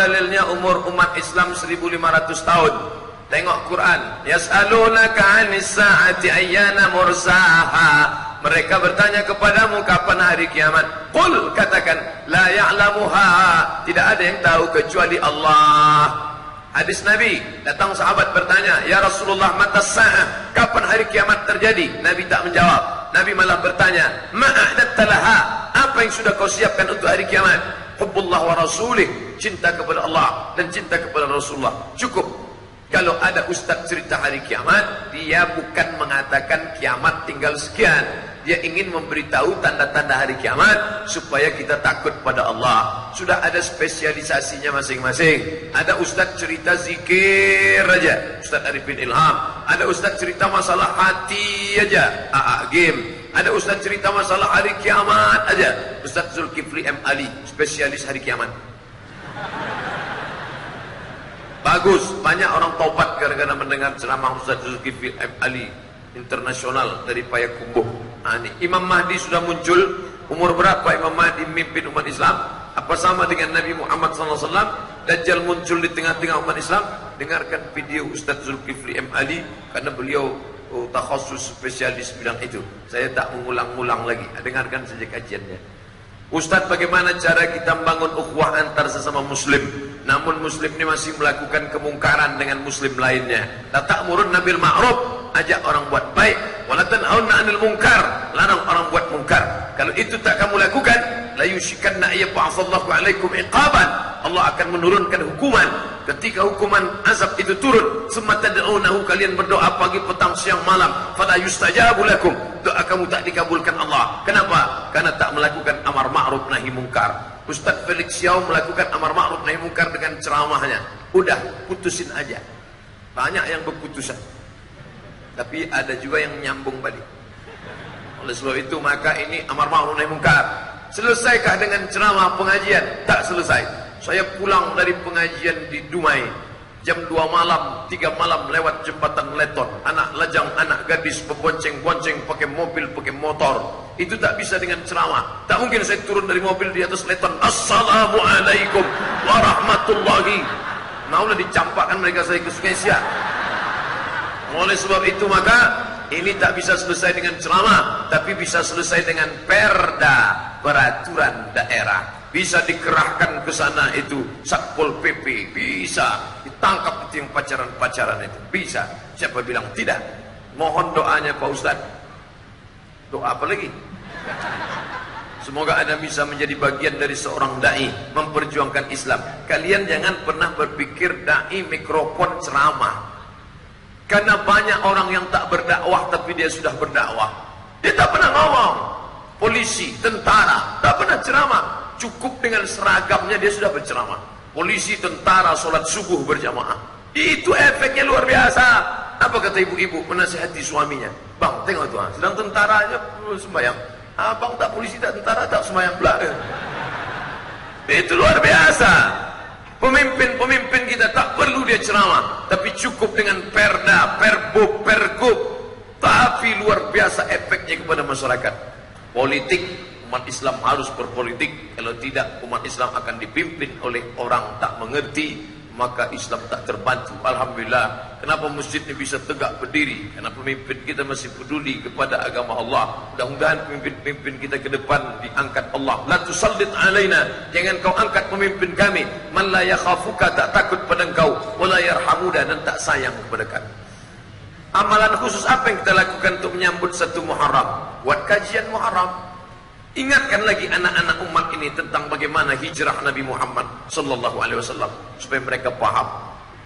dalilnya umur umat Islam 1500 tahun? Tengok Quran. Yas'alunaka 'anis sa'ati ayyana mursaha. Mereka bertanya kepadamu kapan hari kiamat? Qul katakan la ya'lamuha. Tidak ada yang tahu kecuali Allah. Hadis Nabi, datang sahabat bertanya, "Ya Rasulullah, mata sa'ah? Kapan hari kiamat terjadi?" Nabi tak menjawab. Nabi malah bertanya, "Ma'adatta laha? Apa yang sudah kau siapkan untuk hari kiamat?" Hubbullah wa rasulih, cinta kepada Allah dan cinta kepada Rasulullah. Cukup. Kalau ada ustaz cerita hari kiamat, dia bukan mengatakan kiamat tinggal sekian. Dia ingin memberitahu tanda-tanda hari kiamat supaya kita takut pada Allah. Sudah ada spesialisasinya masing-masing. Ada ustaz cerita zikir aja, Ustaz Arifin Ilham. Ada ustaz cerita masalah hati aja, AA game. Ada ustaz cerita masalah hari kiamat aja, Ustaz Zulkifli M Ali, spesialis hari kiamat. Bagus, banyak orang taubat gara-gara mendengar ceramah Ustaz Zulkifli M Ali internasional dari Payakumbuh. Ha, ini. Imam Mahdi sudah muncul. Umur berapa Imam Mahdi memimpin umat Islam? Apa sama dengan Nabi Muhammad SAW? Dajjal muncul di tengah-tengah umat Islam. Dengarkan video Ustaz Zulkifli M. Ali. Karena beliau oh, takhasus spesialis bidang itu. Saya tak mengulang-ulang lagi. Dengarkan saja kajiannya. Ustaz bagaimana cara kita membangun ukhuwah antar sesama muslim? Namun muslim ini masih melakukan kemungkaran dengan muslim lainnya. Tak murun nabil ma'ruf. Ajak orang buat baik. Wala tanhauna 'anil munkar. Larang orang buat munkar. Kalau itu tak kamu lakukan la yushikanna yab'atsallahu 'alaikum iqaban. Allah akan menurunkan hukuman ketika hukuman azab itu turun semua tad'unahu kalian berdoa pagi petang siang malam fala yustajabu lakum doa kamu tak dikabulkan Allah kenapa karena tak melakukan amar ma'ruf nahi munkar Ustaz Felix Xiao melakukan amar ma'ruf nahi munkar dengan ceramahnya udah putusin aja banyak yang berputusan tapi ada juga yang menyambung balik. Oleh sebab itu maka ini amar ma'ruf nahi munkar. Selesaikah dengan ceramah pengajian? Tak selesai. Saya pulang dari pengajian di Dumai jam 2 malam, 3 malam lewat jembatan Leton. Anak lajang, anak gadis berbonceng-bonceng pakai mobil, pakai motor. Itu tak bisa dengan ceramah. Tak mungkin saya turun dari mobil di atas Leton. Assalamualaikum warahmatullahi. Maulah dicampakkan mereka saya ke Sungai Siak. Oleh sebab itu maka ini tak bisa selesai dengan ceramah, tapi bisa selesai dengan perda peraturan daerah. Bisa dikerahkan ke sana itu satpol pp, bisa ditangkap itu yang pacaran-pacaran itu, bisa. Siapa bilang tidak? Mohon doanya Pak Ustaz. Doa apa lagi? Semoga Anda bisa menjadi bagian dari seorang dai memperjuangkan Islam. Kalian jangan pernah berpikir dai mikrofon ceramah. Karena banyak orang yang tak berdakwah tapi dia sudah berdakwah. Dia tak pernah ngomong. Polisi, tentara, tak pernah ceramah. Cukup dengan seragamnya dia sudah berceramah. Polisi, tentara, solat subuh berjamaah. Itu efeknya luar biasa. Apa kata ibu-ibu menasihati suaminya? Bang, tengok tuan. Sedang tentaranya sembahyang. Abang tak polisi, tak tentara, tak sembahyang pula. Itu luar biasa. Pemimpin-pemimpin kita tak perlu dia ceramah, tapi cukup dengan perda, perbu, pergub. Tapi luar biasa efeknya kepada masyarakat. Politik, umat Islam harus berpolitik. Kalau tidak, umat Islam akan dipimpin oleh orang tak mengerti, maka Islam tak terbantu. Alhamdulillah. Kenapa masjid ini bisa tegak berdiri? Karena pemimpin kita masih peduli kepada agama Allah. Mudah-mudahan pemimpin-pemimpin kita ke depan diangkat Allah. La tusallit alaina. Jangan kau angkat pemimpin kami. Man la yakhafuka tak takut pada engkau. Wala yarhamuda dan tak sayang kepada kami. Amalan khusus apa yang kita lakukan untuk menyambut satu Muharram? Buat kajian Muharram. Ingatkan lagi anak-anak umat ini tentang bagaimana hijrah Nabi Muhammad sallallahu alaihi wasallam supaya mereka paham.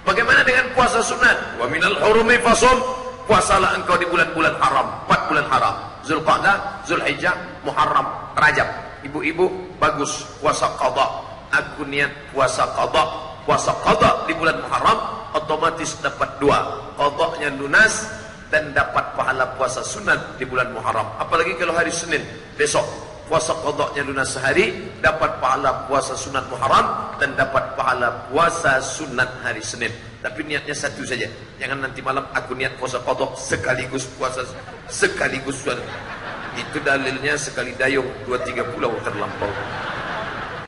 Bagaimana dengan puasa sunat? Wa minal hurumi fasum. Puasalah engkau di bulan-bulan haram, empat bulan haram. Zulqa'dah, Zulhijjah, Muharram, Rajab. Ibu-ibu bagus puasa qada. Aku niat puasa qada. Puasa qada di bulan Muharram otomatis dapat dua. Qadanya lunas dan dapat pahala puasa sunat di bulan Muharram. Apalagi kalau hari Senin besok puasa qadanya lunas sehari dapat pahala puasa sunat Muharram dan dapat pahala puasa sunat hari Senin. Tapi niatnya satu saja. Jangan nanti malam aku niat puasa qada sekaligus puasa sekaligus sunat. Itu dalilnya sekali dayung dua tiga pulau terlampau.